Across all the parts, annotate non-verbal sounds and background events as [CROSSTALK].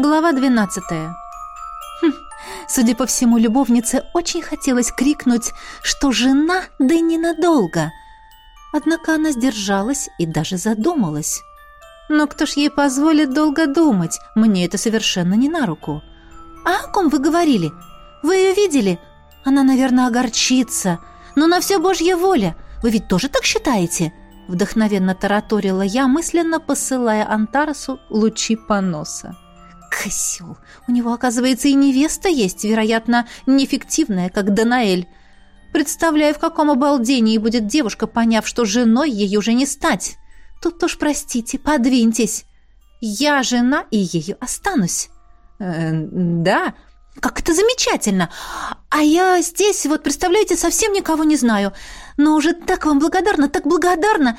Глава 12. Хм, судя по всему, любовнице очень хотелось крикнуть, что жена, да ненадолго. Однако она сдержалась и даже задумалась. Но кто ж ей позволит долго думать? Мне это совершенно не на руку. А о ком вы говорили? Вы ее видели? Она, наверное, огорчится. Но на все Божья воля. Вы ведь тоже так считаете?» Вдохновенно тараторила я, мысленно посылая Антарасу лучи поноса. Косел. У него, оказывается, и невеста есть, вероятно, неэффективная, как Данаэль. Представляю, в каком обалдении будет девушка, поняв, что женой ей уже не стать. Тут уж, простите, подвиньтесь. Я жена и ею останусь. Э, да, как это замечательно. А я здесь, вот, представляете, совсем никого не знаю. Но уже так вам благодарна, так благодарна.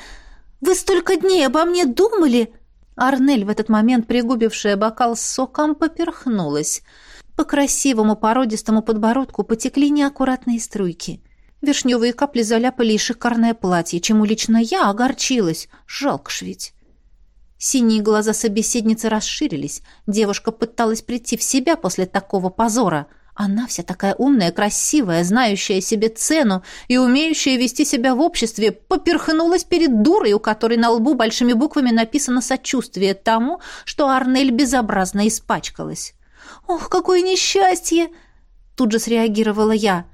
Вы столько дней обо мне думали. Арнель, в этот момент пригубившая бокал с соком, поперхнулась. По красивому породистому подбородку потекли неаккуратные струйки. Вишневые капли заляпали и шикарное платье, чему лично я огорчилась. Жалко ж ведь. Синие глаза собеседницы расширились. Девушка пыталась прийти в себя после такого позора — она вся такая умная, красивая, знающая себе цену и умеющая вести себя в обществе, поперхнулась перед дурой, у которой на лбу большими буквами написано сочувствие тому, что Арнель безобразно испачкалась. «Ох, какое несчастье!» Тут же среагировала я.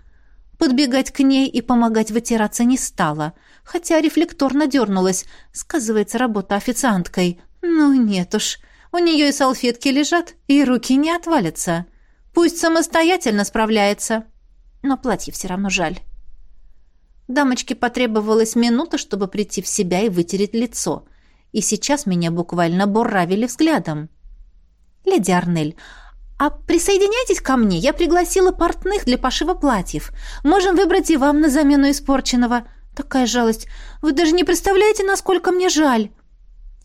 Подбегать к ней и помогать вытираться не стала, хотя рефлекторно дернулась. Сказывается работа официанткой. Ну нет уж, у нее и салфетки лежат, и руки не отвалятся. Пусть самостоятельно справляется. Но платье все равно жаль. Дамочке потребовалась минута, чтобы прийти в себя и вытереть лицо. И сейчас меня буквально буравили взглядом. «Леди Арнель, а присоединяйтесь ко мне. Я пригласила портных для пошива платьев. Можем выбрать и вам на замену испорченного. Такая жалость. Вы даже не представляете, насколько мне жаль».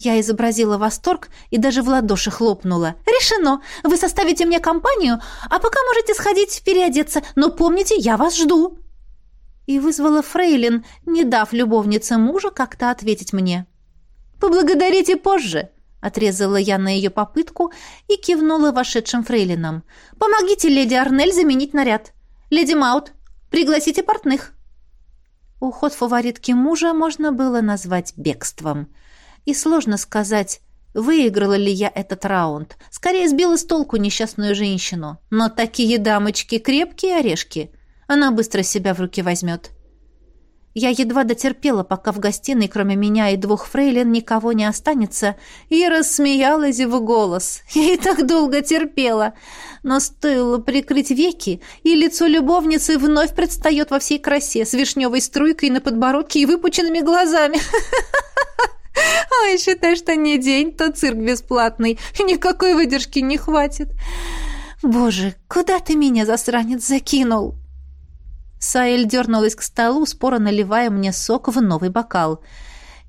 Я изобразила восторг и даже в ладоши хлопнула. «Решено! Вы составите мне компанию, а пока можете сходить переодеться, но помните, я вас жду!» И вызвала Фрейлин, не дав любовнице мужа как-то ответить мне. «Поблагодарите позже!» — отрезала я на ее попытку и кивнула вошедшим фрейлинам. «Помогите леди Арнель заменить наряд. Леди Маут, пригласите портных». Уход фаворитки мужа можно было назвать бегством — и сложно сказать, выиграла ли я этот раунд. Скорее сбила с толку несчастную женщину. Но такие дамочки крепкие орешки. Она быстро себя в руки возьмет. Я едва дотерпела, пока в гостиной, кроме меня и двух фрейлин, никого не останется, и рассмеялась в голос. Я и так долго терпела. Но стоило прикрыть веки, и лицо любовницы вновь предстает во всей красе, с вишневой струйкой на подбородке и выпученными глазами. [LAUGHS] Ой, считай, что не день, то цирк бесплатный. Никакой выдержки не хватит. Боже, куда ты меня, засранец, закинул? Саэль дернулась к столу, споро наливая мне сок в новый бокал.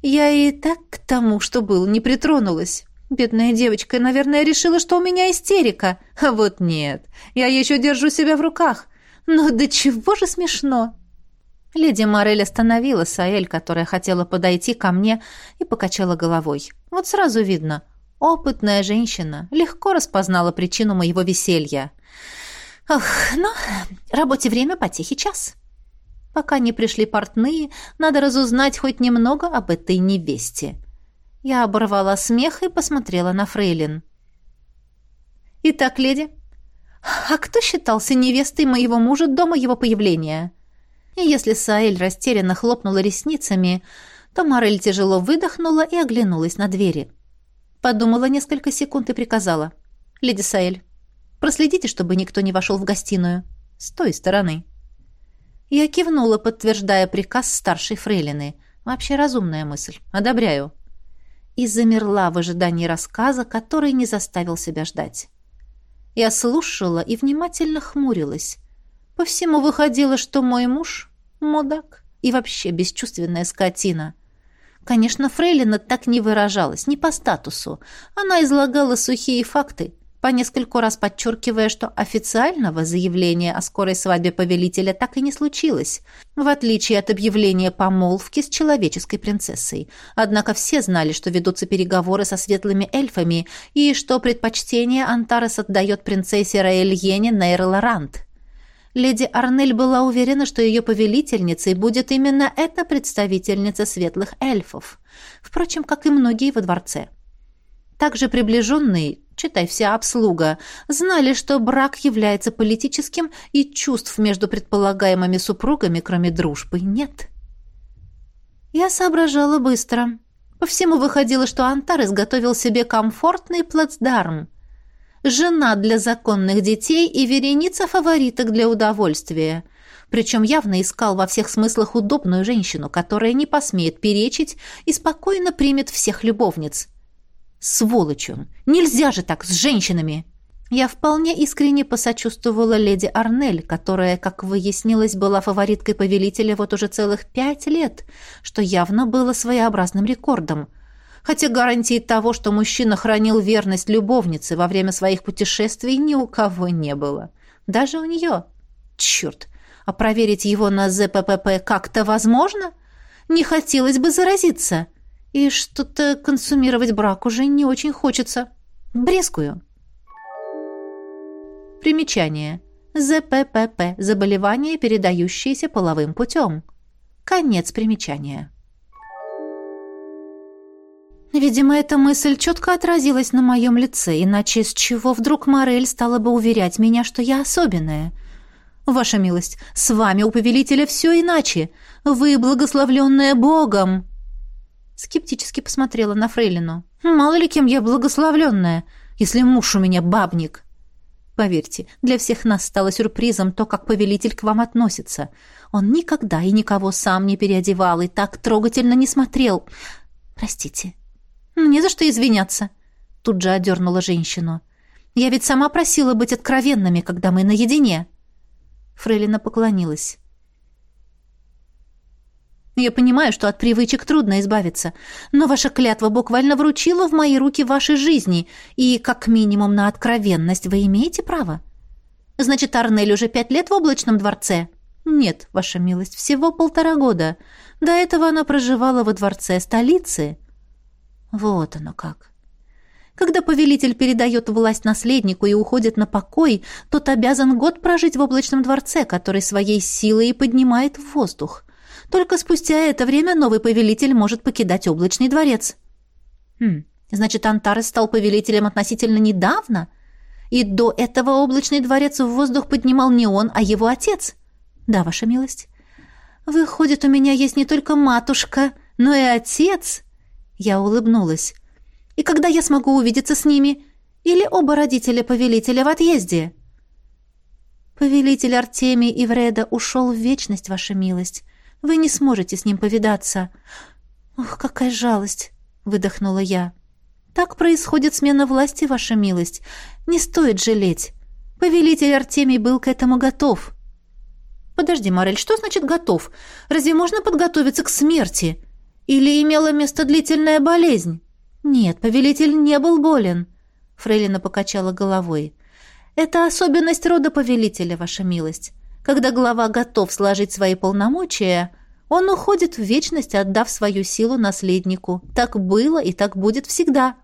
Я и так к тому, что был, не притронулась. Бедная девочка, наверное, решила, что у меня истерика. А вот нет, я еще держу себя в руках. Но до чего же смешно? Леди Морель остановила Саэль, которая хотела подойти ко мне, и покачала головой. Вот сразу видно, опытная женщина легко распознала причину моего веселья. Ох, ну, работе время, потехи час. Пока не пришли портные, надо разузнать хоть немного об этой невесте. Я оборвала смех и посмотрела на Фрейлин. «Итак, леди, а кто считался невестой моего мужа до моего появления?» И если Саэль растерянно хлопнула ресницами, то Морель тяжело выдохнула и оглянулась на двери. Подумала несколько секунд и приказала. «Леди Саэль, проследите, чтобы никто не вошел в гостиную. С той стороны». Я кивнула, подтверждая приказ старшей фрейлины. Вообще разумная мысль. Одобряю. И замерла в ожидании рассказа, который не заставил себя ждать. Я слушала и внимательно хмурилась. По всему выходило, что мой муж — мудак и вообще бесчувственная скотина. Конечно, Фрейлина так не выражалась, не по статусу. Она излагала сухие факты. по нескольку раз подчеркивая, что официального заявления о скорой свадьбе повелителя так и не случилось, в отличие от объявления помолвки с человеческой принцессой. Однако все знали, что ведутся переговоры со светлыми эльфами и что предпочтение Антарес отдает принцессе Раэльене Нейрлорант. Леди Арнель была уверена, что ее повелительницей будет именно эта представительница светлых эльфов, впрочем, как и многие во дворце. Также приближенные, читай вся обслуга, знали, что брак является политическим и чувств между предполагаемыми супругами, кроме дружбы, нет. Я соображала быстро. По всему выходило, что Антар изготовил себе комфортный плацдарм. Жена для законных детей и вереница фавориток для удовольствия. Причем явно искал во всех смыслах удобную женщину, которая не посмеет перечить и спокойно примет всех любовниц. Сволочь он! Нельзя же так с женщинами!» Я вполне искренне посочувствовала леди Арнель, которая, как выяснилось, была фавориткой повелителя вот уже целых пять лет, что явно было своеобразным рекордом. Хотя гарантии того, что мужчина хранил верность любовнице во время своих путешествий, ни у кого не было. Даже у нее. Черт! А проверить его на ЗППП как-то возможно? Не хотелось бы заразиться. — и что-то консумировать брак уже не очень хочется. Брезгую. Примечание. ЗППП – заболевание, передающееся половым путем. Конец примечания. Видимо, эта мысль четко отразилась на моем лице, иначе с чего вдруг Морель стала бы уверять меня, что я особенная? Ваша милость, с вами у повелителя все иначе. Вы благословленная Богом. Скептически посмотрела на Фрейлину. «Мало ли кем я благословленная, если муж у меня бабник». Поверьте, для всех нас стало сюрпризом то, как повелитель к вам относится. Он никогда и никого сам не переодевал и так трогательно не смотрел. Простите. Не за что извиняться. Тут же одернула женщину. Я ведь сама просила быть откровенными, когда мы наедине. Фрейлина поклонилась. Я понимаю, что от привычек трудно избавиться, но ваша клятва буквально вручила в мои руки вашей жизни, и как минимум на откровенность вы имеете право. Значит, Арнель уже пять лет в облачном дворце? Нет, ваша милость, всего полтора года. До этого она проживала во дворце столицы. Вот оно как. Когда повелитель передает власть наследнику и уходит на покой, тот обязан год прожить в облачном дворце, который своей силой и поднимает в воздух. Только спустя это время новый повелитель может покидать облачный дворец. Хм, значит, Антарес стал повелителем относительно недавно? И до этого облачный дворец в воздух поднимал не он, а его отец? Да, ваша милость. Выходит, у меня есть не только матушка, но и отец. Я улыбнулась. И когда я смогу увидеться с ними? Или оба родителя повелителя в отъезде? Повелитель Артемий Ивреда ушел в вечность, ваша милость. Вы не сможете с ним повидаться. Ох, какая жалость, выдохнула я. Так происходит смена власти, ваша милость. Не стоит жалеть. Повелитель Артемий был к этому готов. Подожди, Морель, что значит готов? Разве можно подготовиться к смерти? Или имела место длительная болезнь? Нет, повелитель не был болен. Фрейлина покачала головой. Это особенность рода повелителя, ваша милость. Когда глава готов сложить свои полномочия, он уходит в вечность, отдав свою силу наследнику. Так было и так будет всегда.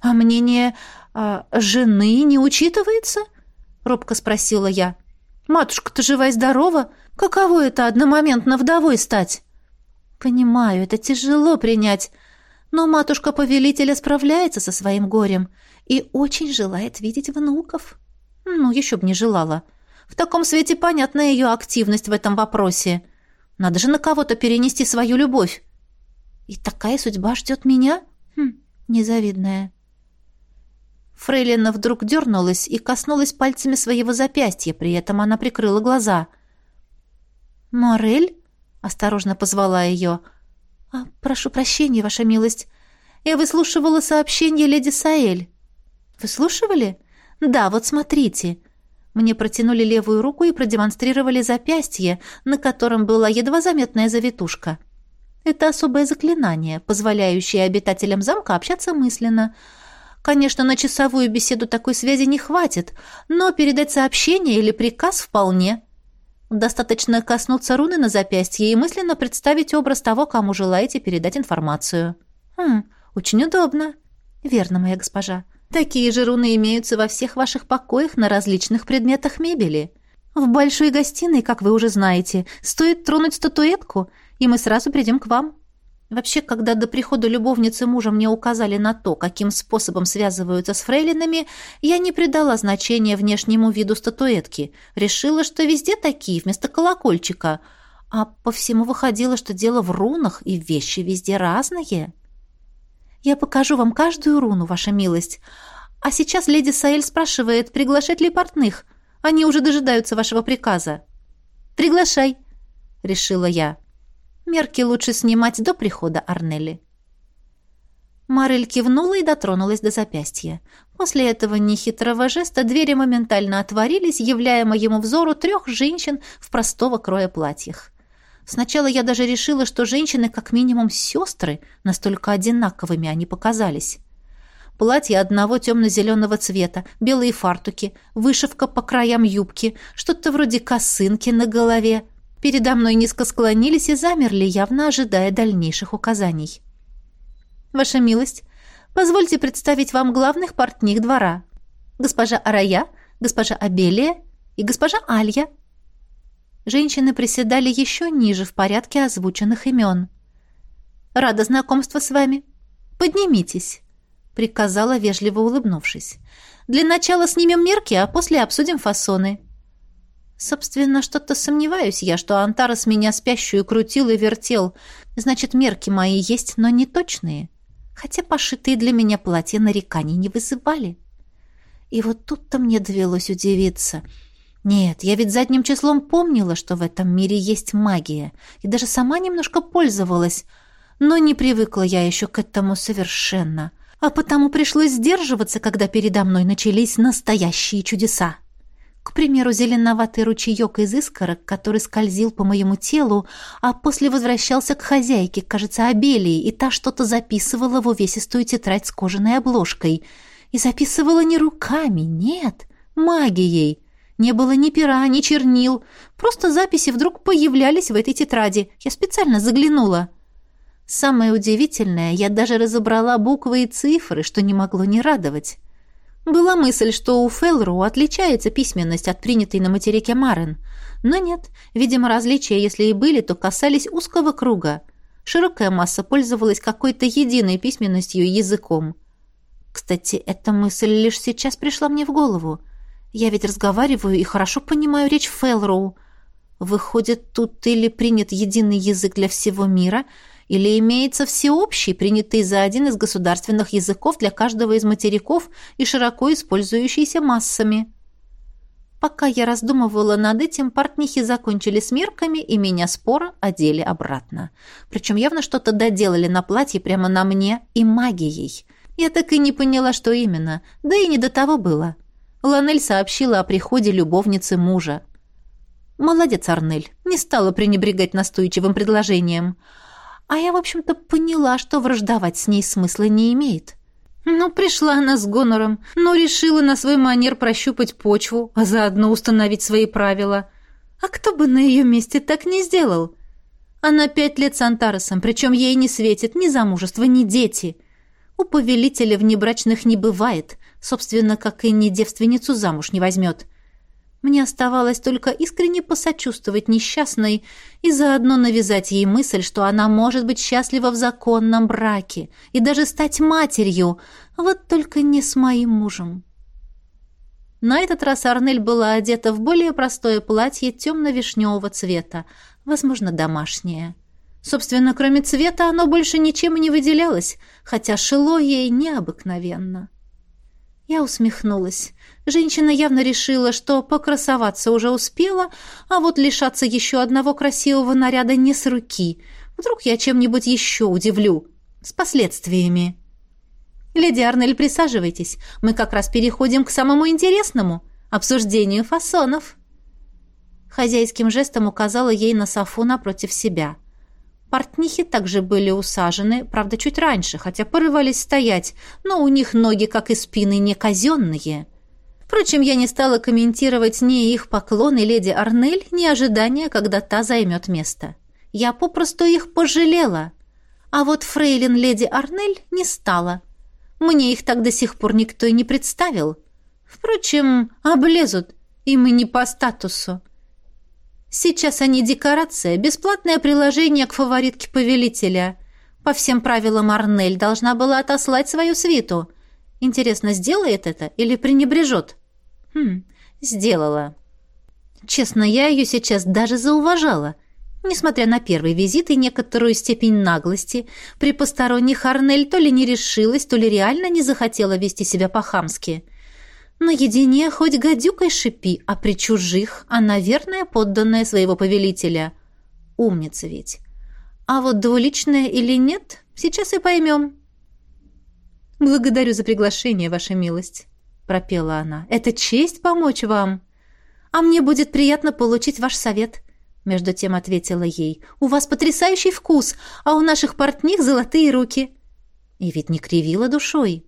А мнение а, жены не учитывается? робко спросила я. Матушка-то жива и здорова. Каково это одномоментно вдовой стать? Понимаю, это тяжело принять, но матушка повелителя справляется со своим горем и очень желает видеть внуков. Ну, еще б не желала. — в таком свете понятна ее активность в этом вопросе. Надо же на кого-то перенести свою любовь. И такая судьба ждет меня? Хм, незавидная. Фрейлина вдруг дернулась и коснулась пальцами своего запястья, при этом она прикрыла глаза. «Морель?» — осторожно позвала ее. «А, «Прошу прощения, ваша милость. Я выслушивала сообщение леди Саэль». «Выслушивали?» «Да, вот смотрите. Мне протянули левую руку и продемонстрировали запястье, на котором была едва заметная завитушка. Это особое заклинание, позволяющее обитателям замка общаться мысленно. Конечно, на часовую беседу такой связи не хватит, но передать сообщение или приказ вполне. Достаточно коснуться руны на запястье и мысленно представить образ того, кому желаете передать информацию. Хм, очень удобно. Верно, моя госпожа. Такие же руны имеются во всех ваших покоях на различных предметах мебели. В большой гостиной, как вы уже знаете, стоит тронуть статуэтку, и мы сразу придем к вам. Вообще, когда до прихода любовницы мужа мне указали на то, каким способом связываются с фрейлинами, я не придала значения внешнему виду статуэтки. Решила, что везде такие, вместо колокольчика. А по всему выходило, что дело в рунах, и вещи везде разные. Я покажу вам каждую руну, ваша милость. А сейчас леди Саэль спрашивает, приглашать ли портных. Они уже дожидаются вашего приказа. «Приглашай», — решила я. Мерки лучше снимать до прихода Арнелли. Марель кивнула и дотронулась до запястья. После этого нехитрого жеста двери моментально отворились, являя моему взору трех женщин в простого кроя платьях. Сначала я даже решила, что женщины как минимум сестры, настолько одинаковыми они показались. Платье одного темно-зеленого цвета, белые фартуки, вышивка по краям юбки, что-то вроде косынки на голове — Передо мной низко склонились и замерли, явно ожидая дальнейших указаний. «Ваша милость, позвольте представить вам главных портних двора. Госпожа Арая, госпожа Абелия и госпожа Алья». Женщины приседали еще ниже в порядке озвученных имен. «Рада знакомству с вами. Поднимитесь», — приказала, вежливо улыбнувшись. «Для начала снимем мерки, а после обсудим фасоны». Собственно, что-то сомневаюсь я, что Антарес меня спящую крутил и вертел. Значит, мерки мои есть, но не точные. Хотя пошитые для меня платья нареканий не вызывали. И вот тут-то мне довелось удивиться. Нет, я ведь задним числом помнила, что в этом мире есть магия, и даже сама немножко пользовалась. Но не привыкла я еще к этому совершенно. А потому пришлось сдерживаться, когда передо мной начались настоящие чудеса. К примеру, зеленоватый ручеек из искорок, который скользил по моему телу, а после возвращался к хозяйке, кажется, Абелии, и та что-то записывала в увесистую тетрадь с кожаной обложкой. И записывала не руками, нет, магией. Не было ни пера, ни чернил. Просто записи вдруг появлялись в этой тетради. Я специально заглянула. Самое удивительное, я даже разобрала буквы и цифры, что не могло не радовать. Была мысль, что у Фелру отличается письменность от принятой на материке Марен. Но нет, видимо, различия, если и были, то касались узкого круга. Широкая масса пользовалась какой-то единой письменностью и языком. Кстати, эта мысль лишь сейчас пришла мне в голову. Я ведь разговариваю и хорошо понимаю речь Фелроу. Выходит, тут или принят единый язык для всего мира — или имеется всеобщий, принятый за один из государственных языков для каждого из материков и широко использующийся массами. Пока я раздумывала над этим, портнихи закончили с мерками, и меня споро одели обратно. Причем явно что-то доделали на платье прямо на мне и магией. Я так и не поняла, что именно, да и не до того было. Ланель сообщила о приходе любовницы мужа. Молодец, Арнель, не стала пренебрегать настойчивым предложением – а я, в общем-то, поняла, что враждовать с ней смысла не имеет. Ну, пришла она с гонором, но решила на свой манер прощупать почву, а заодно установить свои правила. А кто бы на ее месте так не сделал? Она пять лет с Антаресом, причем ей не светит ни замужество, ни дети. У повелителя внебрачных не бывает, собственно, как и ни девственницу замуж не возьмет. Мне оставалось только искренне посочувствовать несчастной и заодно навязать ей мысль, что она может быть счастлива в законном браке и даже стать матерью, вот только не с моим мужем. На этот раз Арнель была одета в более простое платье темно-вишневого цвета, возможно, домашнее. Собственно, кроме цвета оно больше ничем и не выделялось, хотя шило ей необыкновенно. Я усмехнулась. Женщина явно решила, что покрасоваться уже успела, а вот лишаться еще одного красивого наряда не с руки. Вдруг я чем-нибудь еще удивлю. С последствиями. «Леди Арнель, присаживайтесь. Мы как раз переходим к самому интересному — обсуждению фасонов». Хозяйским жестом указала ей на софу напротив себя. Портнихи также были усажены, правда, чуть раньше, хотя порывались стоять, но у них ноги, как и спины, не казенные. Впрочем, я не стала комментировать ни их поклоны леди Арнель, ни ожидания, когда та займет место. Я попросту их пожалела. А вот фрейлин леди Арнель не стала. Мне их так до сих пор никто и не представил. Впрочем, облезут, и не по статусу. Сейчас они декорация, бесплатное приложение к фаворитке повелителя. По всем правилам Арнель должна была отослать свою свиту. Интересно, сделает это или пренебрежет? Хм, сделала. Честно, я ее сейчас даже зауважала. Несмотря на первый визит и некоторую степень наглости, при посторонних Арнель то ли не решилась, то ли реально не захотела вести себя по-хамски. — Наедине хоть гадюкой шипи, а при чужих она верная подданная своего повелителя. Умница ведь. А вот двуличная или нет, сейчас и поймем. «Благодарю за приглашение, ваша милость», — пропела она. «Это честь помочь вам. А мне будет приятно получить ваш совет», — между тем ответила ей. «У вас потрясающий вкус, а у наших портних золотые руки». И ведь не кривила душой.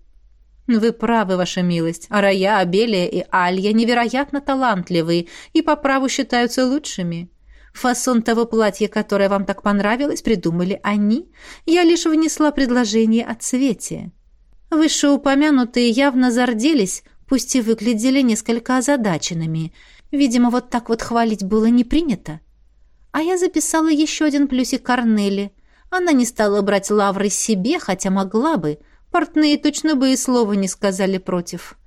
«Вы правы, ваша милость. Арая, Абелия и Алья невероятно талантливые и по праву считаются лучшими. Фасон того платья, которое вам так понравилось, придумали они. Я лишь внесла предложение о цвете. Вышеупомянутые явно зарделись, пусть и выглядели несколько озадаченными. Видимо, вот так вот хвалить было не принято. А я записала еще один плюсик Корнели. Она не стала брать лавры себе, хотя могла бы — Портные точно бы и слова не сказали против.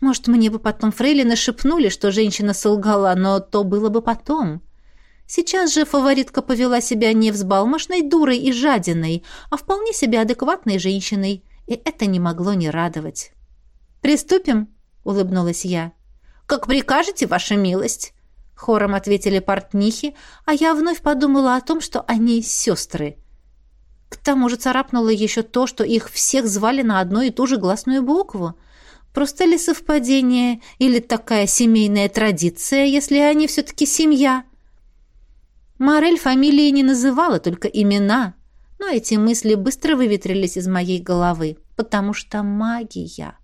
Может, мне бы потом фрейлины шепнули, что женщина солгала, но то было бы потом. Сейчас же фаворитка повела себя не взбалмошной дурой и жадиной, а вполне себе адекватной женщиной, и это не могло не радовать. «Приступим?» — улыбнулась я. «Как прикажете, ваша милость!» Хором ответили портнихи, а я вновь подумала о том, что они сестры — к тому же царапнуло еще то, что их всех звали на одну и ту же гласную букву. Просто ли совпадение или такая семейная традиция, если они все-таки семья? Морель фамилии не называла, только имена. Но эти мысли быстро выветрились из моей головы, потому что магия.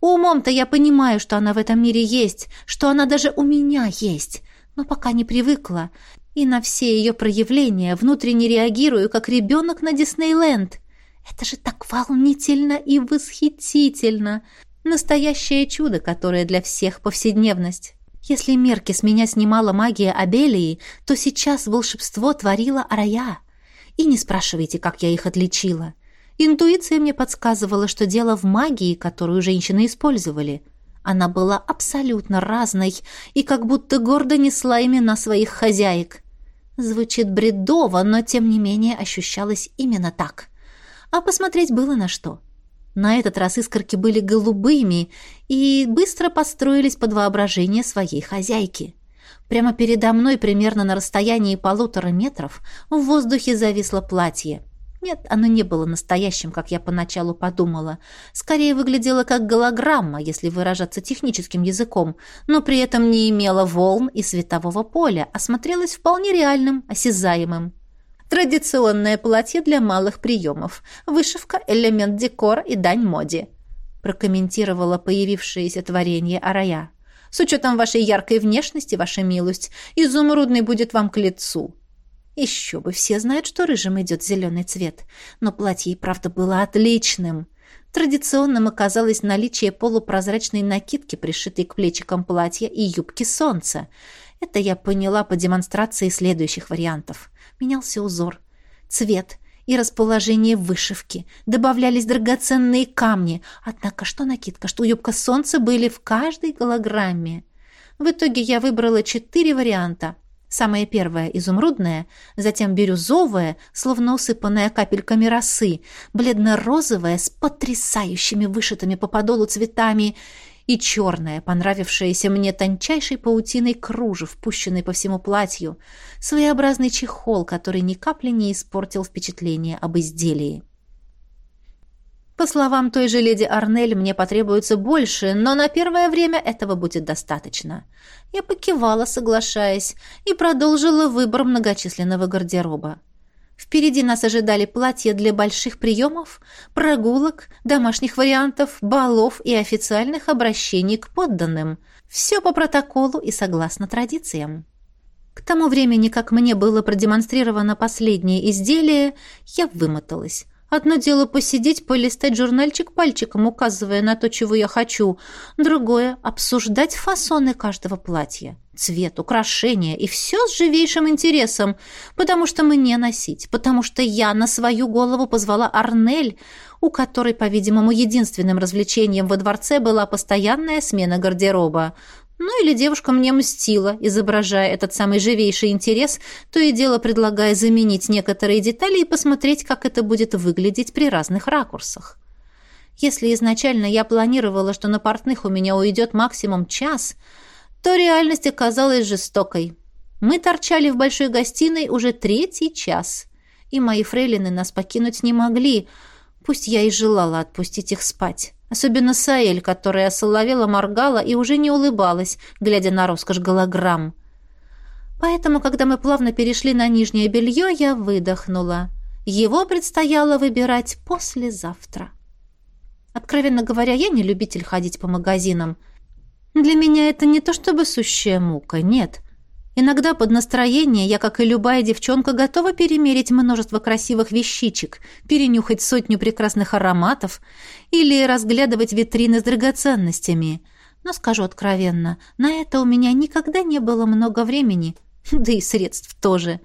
Умом-то я понимаю, что она в этом мире есть, что она даже у меня есть, но пока не привыкла, и на все ее проявления внутренне реагирую, как ребенок на Диснейленд. Это же так волнительно и восхитительно. Настоящее чудо, которое для всех повседневность. Если мерки с меня снимала магия Абелии, то сейчас волшебство творила Арая. И не спрашивайте, как я их отличила. Интуиция мне подсказывала, что дело в магии, которую женщины использовали. Она была абсолютно разной и как будто гордо несла имена своих хозяек. Звучит бредово, но тем не менее ощущалось именно так. А посмотреть было на что. На этот раз искорки были голубыми и быстро построились под воображение своей хозяйки. Прямо передо мной, примерно на расстоянии полутора метров, в воздухе зависло платье — нет, оно не было настоящим, как я поначалу подумала. Скорее выглядело как голограмма, если выражаться техническим языком, но при этом не имело волн и светового поля, а смотрелось вполне реальным, осязаемым. Традиционное платье для малых приемов. Вышивка, элемент декора и дань моде. Прокомментировала появившееся творение Арая. С учетом вашей яркой внешности, ваша милость, изумрудный будет вам к лицу. Еще бы, все знают, что рыжим идет зеленый цвет. Но платье и правда было отличным. Традиционным оказалось наличие полупрозрачной накидки, пришитой к плечикам платья, и юбки солнца. Это я поняла по демонстрации следующих вариантов. Менялся узор, цвет и расположение вышивки. Добавлялись драгоценные камни. Однако что накидка, что юбка солнца были в каждой голограмме. В итоге я выбрала четыре варианта — Самое первое — изумрудное, затем бирюзовое, словно усыпанное капельками росы, бледно-розовое с потрясающими вышитыми по подолу цветами и черное, понравившееся мне тончайшей паутиной кружев, пущенной по всему платью, своеобразный чехол, который ни капли не испортил впечатление об изделии. По словам той же леди Арнель, мне потребуется больше, но на первое время этого будет достаточно. Я покивала, соглашаясь, и продолжила выбор многочисленного гардероба. Впереди нас ожидали платья для больших приемов, прогулок, домашних вариантов, балов и официальных обращений к подданным. Все по протоколу и согласно традициям. К тому времени, как мне было продемонстрировано последнее изделие, я вымоталась. Одно дело посидеть, полистать журнальчик пальчиком, указывая на то, чего я хочу. Другое — обсуждать фасоны каждого платья. Цвет, украшения и все с живейшим интересом, потому что мне носить, потому что я на свою голову позвала Арнель, у которой, по-видимому, единственным развлечением во дворце была постоянная смена гардероба. Ну или девушка мне мстила, изображая этот самый живейший интерес, то и дело предлагая заменить некоторые детали и посмотреть, как это будет выглядеть при разных ракурсах. Если изначально я планировала, что на портных у меня уйдет максимум час, то реальность оказалась жестокой. Мы торчали в большой гостиной уже третий час, и мои фрейлины нас покинуть не могли, пусть я и желала отпустить их спать. Особенно Саэль, которая соловела, моргала и уже не улыбалась, глядя на роскошь голограмм. Поэтому, когда мы плавно перешли на нижнее белье, я выдохнула. Его предстояло выбирать послезавтра. Откровенно говоря, я не любитель ходить по магазинам. Для меня это не то чтобы сущая мука, нет. Иногда под настроение я, как и любая девчонка, готова перемерить множество красивых вещичек, перенюхать сотню прекрасных ароматов или разглядывать витрины с драгоценностями. Но скажу откровенно, на это у меня никогда не было много времени, да и средств тоже.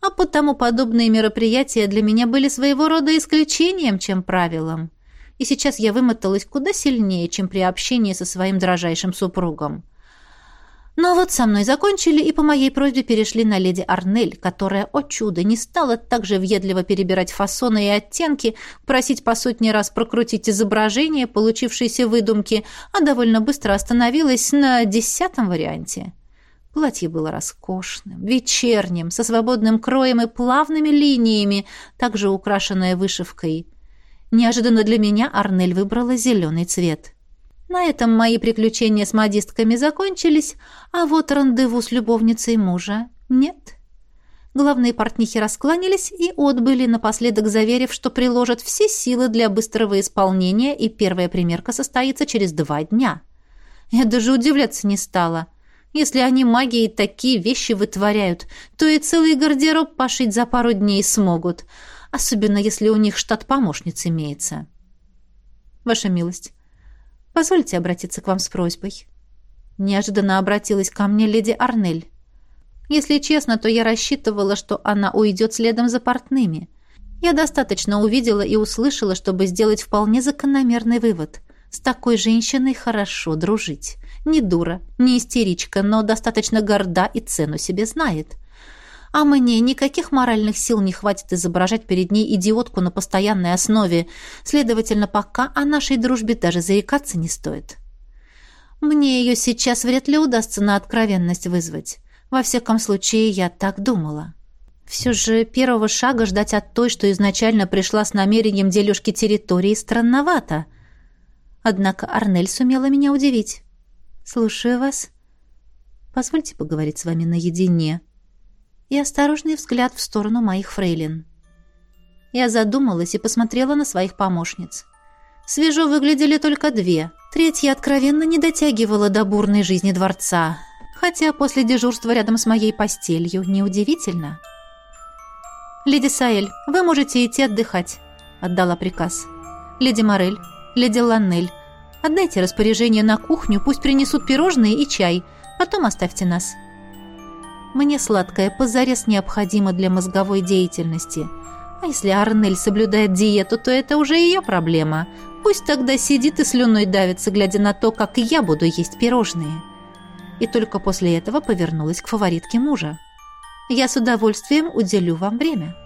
А потому подобные мероприятия для меня были своего рода исключением, чем правилом. И сейчас я вымоталась куда сильнее, чем при общении со своим дрожайшим супругом. Но вот со мной закончили и по моей просьбе перешли на леди Арнель, которая, о чудо, не стала так же въедливо перебирать фасоны и оттенки, просить по сотни раз прокрутить изображение получившейся выдумки, а довольно быстро остановилась на десятом варианте. Платье было роскошным, вечерним, со свободным кроем и плавными линиями, также украшенное вышивкой. Неожиданно для меня Арнель выбрала зеленый цвет — на этом мои приключения с модистками закончились, а вот рандеву с любовницей мужа нет. Главные портнихи раскланялись и отбыли, напоследок заверив, что приложат все силы для быстрого исполнения, и первая примерка состоится через два дня. Я даже удивляться не стала. Если они магией такие вещи вытворяют, то и целый гардероб пошить за пару дней смогут, особенно если у них штат помощниц имеется. Ваша милость, Позвольте обратиться к вам с просьбой». Неожиданно обратилась ко мне леди Арнель. Если честно, то я рассчитывала, что она уйдет следом за портными. Я достаточно увидела и услышала, чтобы сделать вполне закономерный вывод. С такой женщиной хорошо дружить. Не дура, не истеричка, но достаточно горда и цену себе знает а мне никаких моральных сил не хватит изображать перед ней идиотку на постоянной основе. Следовательно, пока о нашей дружбе даже заикаться не стоит. Мне ее сейчас вряд ли удастся на откровенность вызвать. Во всяком случае, я так думала. Все же первого шага ждать от той, что изначально пришла с намерением дележки территории, странновато. Однако Арнель сумела меня удивить. «Слушаю вас. Позвольте поговорить с вами наедине», и осторожный взгляд в сторону моих фрейлин. Я задумалась и посмотрела на своих помощниц. Свежо выглядели только две. Третья откровенно не дотягивала до бурной жизни дворца, хотя после дежурства рядом с моей постелью неудивительно. «Леди Саэль, вы можете идти отдыхать», — отдала приказ. «Леди Морель, леди Ланнель, отдайте распоряжение на кухню, пусть принесут пирожные и чай, потом оставьте нас». Мне сладкое позарез необходимо для мозговой деятельности. А если Арнель соблюдает диету, то это уже ее проблема. Пусть тогда сидит и слюной давится, глядя на то, как я буду есть пирожные. И только после этого повернулась к фаворитке мужа. Я с удовольствием уделю вам время.